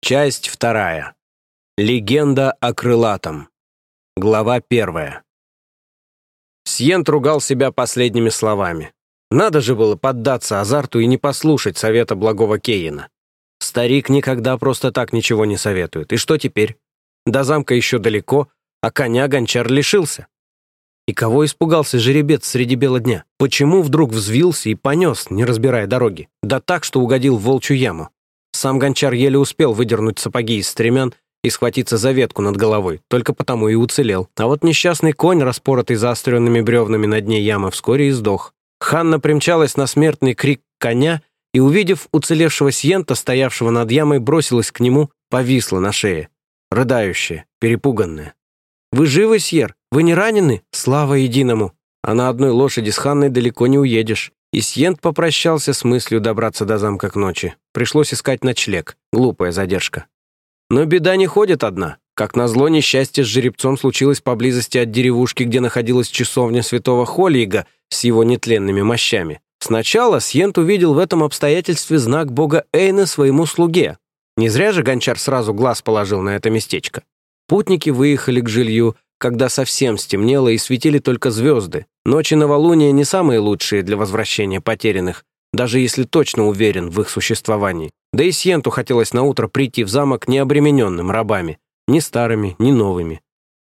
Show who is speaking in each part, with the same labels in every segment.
Speaker 1: Часть вторая. Легенда о крылатом. Глава первая. Сьент ругал себя последними словами. Надо же было поддаться азарту и не послушать совета благого Кейна. Старик никогда просто так ничего не советует. И что теперь? До замка еще далеко, а коня гончар лишился. И кого испугался жеребец среди бела дня? Почему вдруг взвился и понес, не разбирая дороги? Да так, что угодил в волчью яму. Сам гончар еле успел выдернуть сапоги из стремян и схватиться за ветку над головой, только потому и уцелел. А вот несчастный конь, распоротый заостренными бревнами на дне ямы, вскоре и сдох. Ханна примчалась на смертный крик коня и, увидев уцелевшего Сьента, стоявшего над ямой, бросилась к нему, повисла на шее. Рыдающая, перепуганная. «Вы живы, Сьер? Вы не ранены? Слава единому!» А на одной лошади с Ханной далеко не уедешь. И Сьент попрощался с мыслью добраться до замка к ночи. Пришлось искать ночлег. Глупая задержка. Но беда не ходит одна. Как назло, несчастье с жеребцом случилось поблизости от деревушки, где находилась часовня святого Холига с его нетленными мощами. Сначала Сьент увидел в этом обстоятельстве знак бога Эйна своему слуге. Не зря же гончар сразу глаз положил на это местечко. Путники выехали к жилью, когда совсем стемнело и светили только звезды. Ночи новолуния не самые лучшие для возвращения потерянных, даже если точно уверен в их существовании. Да и Сьенту хотелось наутро прийти в замок необремененным рабами, ни старыми, ни новыми.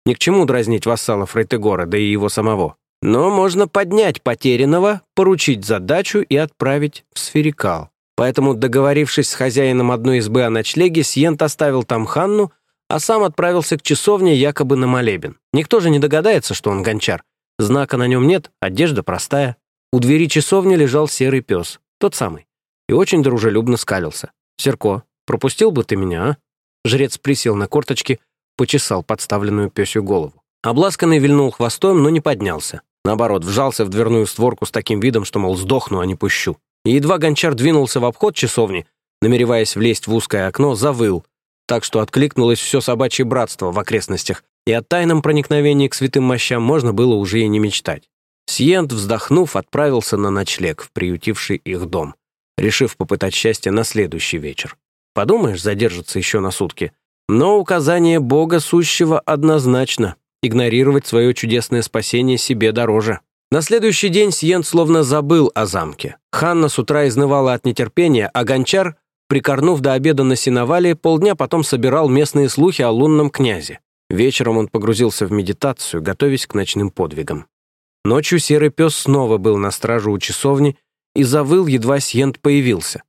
Speaker 1: Ни к чему дразнить вассалов Рейтегора, да и его самого. Но можно поднять потерянного, поручить задачу и отправить в сферикал. Поэтому, договорившись с хозяином одной избы о ночлеге, Сьент оставил там Ханну, а сам отправился к часовне якобы на молебен. Никто же не догадается, что он гончар. Знака на нем нет, одежда простая. У двери часовни лежал серый пес, тот самый, и очень дружелюбно скалился. «Серко, пропустил бы ты меня, а?» Жрец присел на корточки, почесал подставленную пёсью голову. Обласканный вильнул хвостом, но не поднялся. Наоборот, вжался в дверную створку с таким видом, что, мол, сдохну, а не пущу. И едва гончар двинулся в обход часовни, намереваясь влезть в узкое окно, завыл, так что откликнулось все собачье братство в окрестностях, и о тайном проникновении к святым мощам можно было уже и не мечтать. Сиент, вздохнув, отправился на ночлег в приютивший их дом, решив попытать счастье на следующий вечер. Подумаешь, задержится еще на сутки. Но указание Бога сущего однозначно. Игнорировать свое чудесное спасение себе дороже. На следующий день Сиент словно забыл о замке. Ханна с утра изнывала от нетерпения, а Гончар Прикорнув до обеда на сеновале, полдня потом собирал местные слухи о лунном князе. Вечером он погрузился в медитацию, готовясь к ночным подвигам. Ночью серый пес снова был на стражу у часовни и завыл, едва Сьент появился.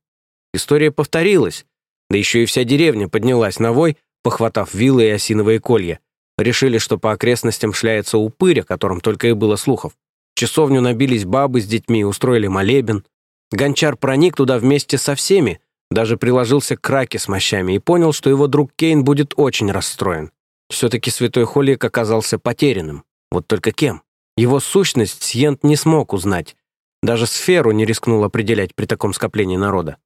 Speaker 1: История повторилась, да еще и вся деревня поднялась на вой, похватав вилы и осиновые колья. Решили, что по окрестностям шляется упырь, о котором только и было слухов. В часовню набились бабы с детьми, устроили молебен. Гончар проник туда вместе со всеми, даже приложился к краке с мощами и понял, что его друг Кейн будет очень расстроен. Все-таки святой Холик оказался потерянным. Вот только кем? Его сущность Сьент не смог узнать. Даже сферу не рискнул определять при таком скоплении народа.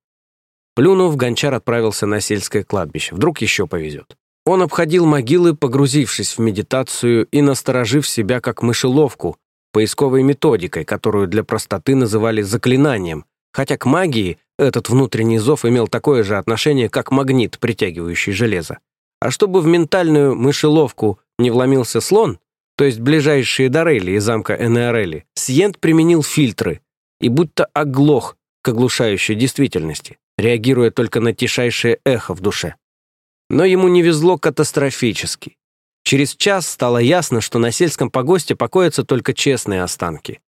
Speaker 1: Плюнув, гончар отправился на сельское кладбище. Вдруг еще повезет. Он обходил могилы, погрузившись в медитацию и насторожив себя как мышеловку, поисковой методикой, которую для простоты называли заклинанием, хотя к магии этот внутренний зов имел такое же отношение, как магнит, притягивающий железо. А чтобы в ментальную мышеловку не вломился слон, то есть ближайшие Дорели из замка Энеорели, Сиент применил фильтры и будто оглох к оглушающей действительности, реагируя только на тишайшее эхо в душе. Но ему не везло катастрофически. Через час стало ясно, что на сельском погосте покоятся только честные останки.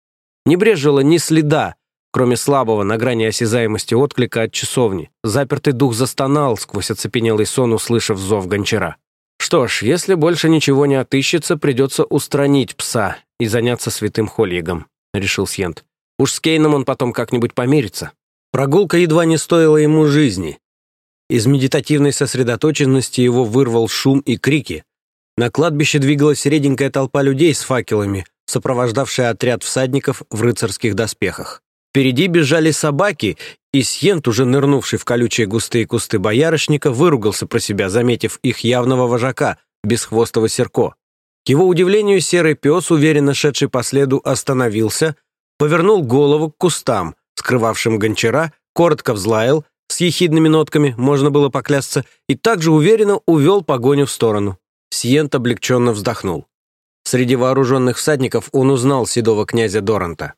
Speaker 1: Не брежило ни следа кроме слабого на грани осязаемости отклика от часовни. Запертый дух застонал сквозь оцепенелый сон, услышав зов гончара. Что ж, если больше ничего не отыщется, придется устранить пса и заняться святым Хольегом, решил Сьент. Уж с Кейном он потом как-нибудь помирится. Прогулка едва не стоила ему жизни. Из медитативной сосредоточенности его вырвал шум и крики. На кладбище двигалась реденькая толпа людей с факелами, сопровождавшая отряд всадников в рыцарских доспехах. Впереди бежали собаки, и Сьент, уже нырнувший в колючие густые кусты боярышника, выругался про себя, заметив их явного вожака, бесхвостого серко. К его удивлению, серый пес, уверенно шедший по следу, остановился, повернул голову к кустам, скрывавшим гончара, коротко взлаял с ехидными нотками, можно было поклясться, и также уверенно увел погоню в сторону. Сиент облегченно вздохнул. Среди вооруженных всадников он узнал седого князя Доранта.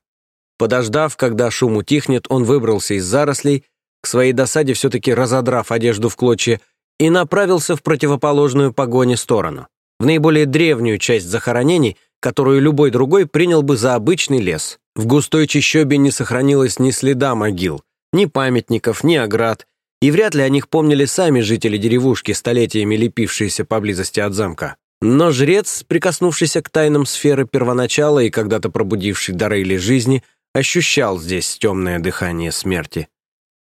Speaker 1: Подождав, когда шум утихнет, он выбрался из зарослей, к своей досаде все-таки разодрав одежду в клочья, и направился в противоположную погоне сторону, в наиболее древнюю часть захоронений, которую любой другой принял бы за обычный лес. В густой чащобе не сохранилось ни следа могил, ни памятников, ни оград, и вряд ли о них помнили сами жители деревушки, столетиями лепившиеся поблизости от замка. Но жрец, прикоснувшийся к тайнам сферы первоначала и когда-то пробудивший дары или жизни, ощущал здесь темное дыхание смерти.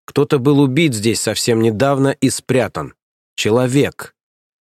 Speaker 1: Кто-то был убит здесь совсем недавно и спрятан. Человек.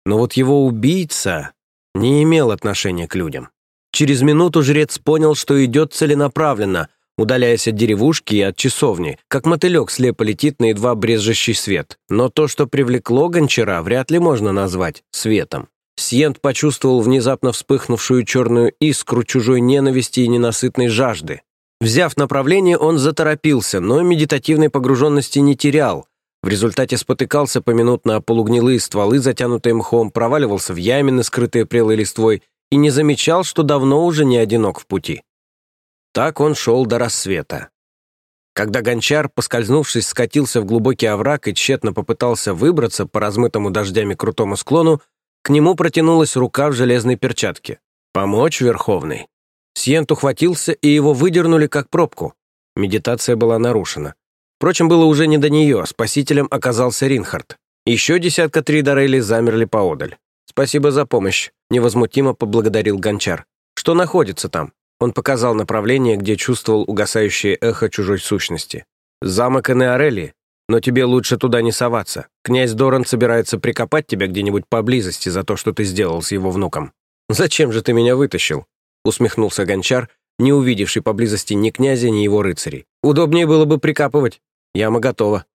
Speaker 1: Но вот его убийца не имел отношения к людям. Через минуту жрец понял, что идет целенаправленно, удаляясь от деревушки и от часовни, как мотылек слепо летит на едва брезжащий свет. Но то, что привлекло гончара, вряд ли можно назвать светом. Сьент почувствовал внезапно вспыхнувшую черную искру чужой ненависти и ненасытной жажды. Взяв направление, он заторопился, но медитативной погруженности не терял. В результате спотыкался поминутно о полугнилые стволы, затянутые мхом, проваливался в ямины, скрытые прелой листвой, и не замечал, что давно уже не одинок в пути. Так он шел до рассвета. Когда гончар, поскользнувшись, скатился в глубокий овраг и тщетно попытался выбраться по размытому дождями крутому склону, к нему протянулась рука в железной перчатке. «Помочь, Верховный?» Сьент ухватился, и его выдернули как пробку. Медитация была нарушена. Впрочем, было уже не до нее, спасителем оказался Ринхард. Еще десятка три Дорели замерли поодаль. «Спасибо за помощь», — невозмутимо поблагодарил Гончар. «Что находится там?» Он показал направление, где чувствовал угасающее эхо чужой сущности. «Замок Энеорели. Но тебе лучше туда не соваться. Князь Доран собирается прикопать тебя где-нибудь поблизости за то, что ты сделал с его внуком». «Зачем же ты меня вытащил?» Усмехнулся Гончар, не увидевший поблизости ни князя, ни его рыцарей. «Удобнее было бы прикапывать. Яма готова».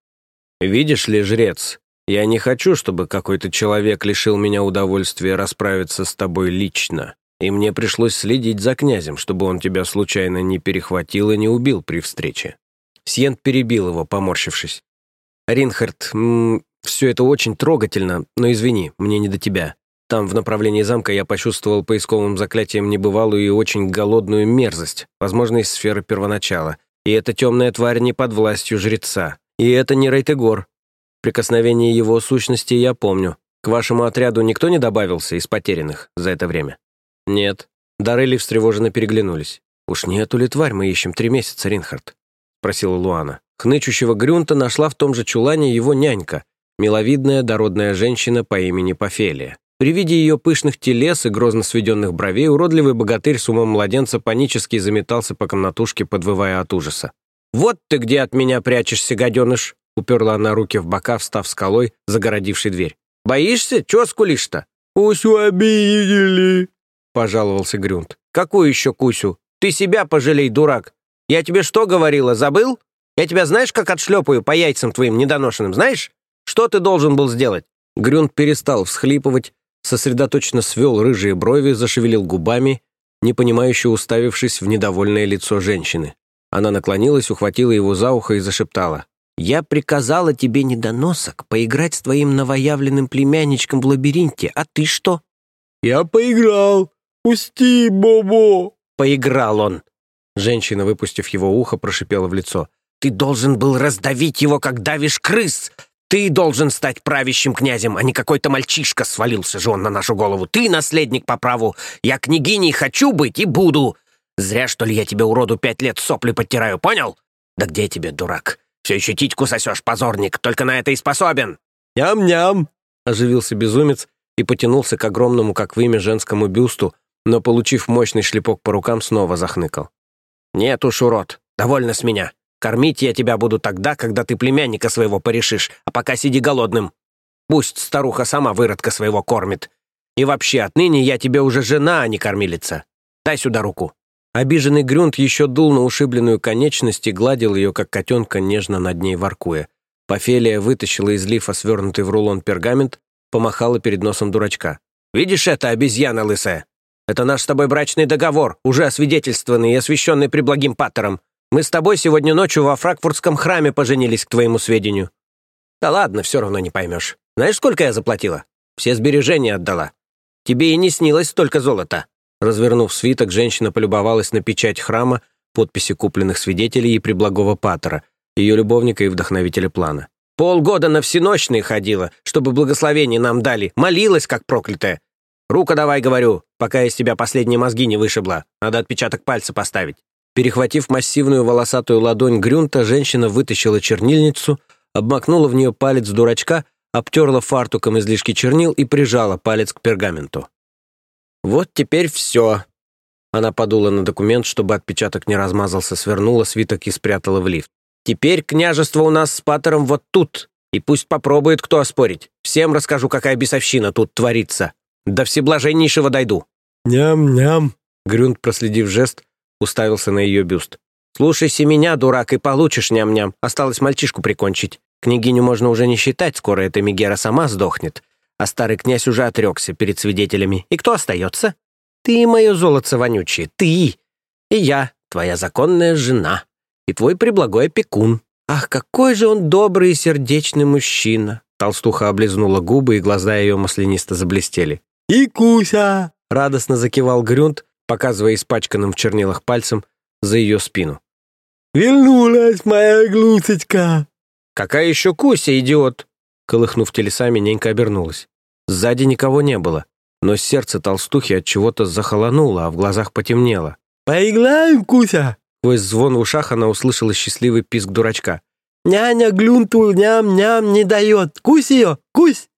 Speaker 1: «Видишь ли, жрец, я не хочу, чтобы какой-то человек лишил меня удовольствия расправиться с тобой лично, и мне пришлось следить за князем, чтобы он тебя случайно не перехватил и не убил при встрече». Сьент перебил его, поморщившись. «Ринхард, все это очень трогательно, но извини, мне не до тебя. Там, в направлении замка, я почувствовал поисковым заклятием небывалую и очень голодную мерзость, возможно, из сферы первоначала. И эта темная тварь не под властью жреца. И это не Рейтегор. Прикосновение его сущности я помню. К вашему отряду никто не добавился из потерянных за это время? Нет. Дарели встревоженно переглянулись. «Уж не эту ли тварь мы ищем три месяца, Ринхард?» — спросила Луана. Хнычущего Грюнта нашла в том же чулане его нянька, миловидная дородная женщина по имени Пафелия. При виде ее пышных телес и грозно сведенных бровей уродливый богатырь с умом младенца панически заметался по комнатушке, подвывая от ужаса. «Вот ты где от меня прячешься, гаденыш!» уперла она руки в бока, встав скалой, загородившей дверь. «Боишься? Чего скулишь-то?» «Кусю обидели!» — пожаловался Грюнт. «Какую еще Кусю? Ты себя пожалей, дурак! Я тебе что говорила, забыл? Я тебя знаешь, как отшлепаю по яйцам твоим недоношенным, знаешь? Что ты должен был сделать?» Грюнт перестал всхлипывать, сосредоточенно свел рыжие брови, зашевелил губами, непонимающе уставившись в недовольное лицо женщины. Она наклонилась, ухватила его за ухо и зашептала. «Я приказала тебе, недоносок, поиграть с твоим новоявленным племянничком в лабиринте, а ты что?»
Speaker 2: «Я поиграл! Пусти, Бобо!»
Speaker 1: «Поиграл он!» Женщина, выпустив его ухо, прошипела в лицо. «Ты должен был раздавить его, как давишь крыс! Ты должен стать правящим князем, а не какой-то мальчишка свалился же он на нашу голову. Ты наследник по праву. Я княгиней хочу быть и буду. Зря, что ли, я тебе, уроду, пять лет сопли подтираю, понял? Да где тебе, дурак? Все еще титьку сосешь, позорник, только на это и способен.
Speaker 2: Ням-ням,
Speaker 1: оживился безумец и потянулся к огромному, как вымя, женскому бюсту, но, получив мощный шлепок по рукам, снова захныкал. «Нет уж, урод, довольно с меня. Кормить я тебя буду тогда, когда ты племянника своего порешишь, а пока сиди голодным. Пусть старуха сама выродка своего кормит. И вообще, отныне я тебе уже жена, а не кормилица. Дай сюда руку». Обиженный Грюнт еще дул на ушибленную конечность и гладил ее, как котенка, нежно над ней воркуя. Пофелия вытащила из лифа свернутый в рулон пергамент, помахала перед носом дурачка. «Видишь это, обезьяна лысая? Это наш с тобой брачный договор, уже освидетельствованный и освященный преблагим паттером. Мы с тобой сегодня ночью во франкфуртском храме поженились, к твоему сведению. Да ладно, все равно не поймешь. Знаешь, сколько я заплатила? Все сбережения отдала. Тебе и не снилось столько золота». Развернув свиток, женщина полюбовалась на печать храма, подписи купленных свидетелей и приблагого патера, ее любовника и вдохновителя плана. «Полгода на всеночные ходила, чтобы благословение нам дали, молилась, как проклятая. Рука давай, говорю, пока из тебя последние мозги не вышибла. Надо отпечаток пальца поставить». Перехватив массивную волосатую ладонь Грюнта, женщина вытащила чернильницу, обмакнула в нее палец дурачка, обтерла фартуком излишки чернил и прижала палец к пергаменту. «Вот теперь все». Она подула на документ, чтобы отпечаток не размазался, свернула свиток и спрятала в лифт. «Теперь княжество у нас с Патером вот тут, и пусть попробует кто оспорить. Всем расскажу, какая бесовщина тут творится. До всеблаженнейшего дойду».
Speaker 2: «Ням-ням», — Грюнд, проследив жест, уставился на ее бюст.
Speaker 1: «Слушайся меня, дурак, и получишь ням-ням. Осталось мальчишку прикончить. Княгиню можно уже не считать, скоро эта Мегера сама сдохнет. А старый князь уже отрекся перед свидетелями. И кто остается? Ты, мое золото вонючее, ты! И я, твоя законная жена. И твой приблагой опекун. Ах, какой же он добрый и сердечный мужчина!» Толстуха облизнула губы, и глаза ее маслянисто заблестели.
Speaker 2: «И Куся!»
Speaker 1: — радостно закивал Грюнд, показывая испачканным в чернилах пальцем за ее спину.
Speaker 2: «Вернулась моя глусочка!»
Speaker 1: «Какая еще Куся, идиот?» Колыхнув телесами, ненька обернулась. Сзади никого не было, но сердце толстухи от чего-то захолонуло, а в глазах потемнело.
Speaker 2: «Поиграем, Куся!»
Speaker 1: Сквозь звон в ушах она услышала счастливый писк дурачка.
Speaker 2: «Няня Глюнту ням-ням не дает! Кусь ее! Кусь!»